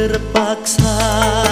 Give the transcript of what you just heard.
terpaksa.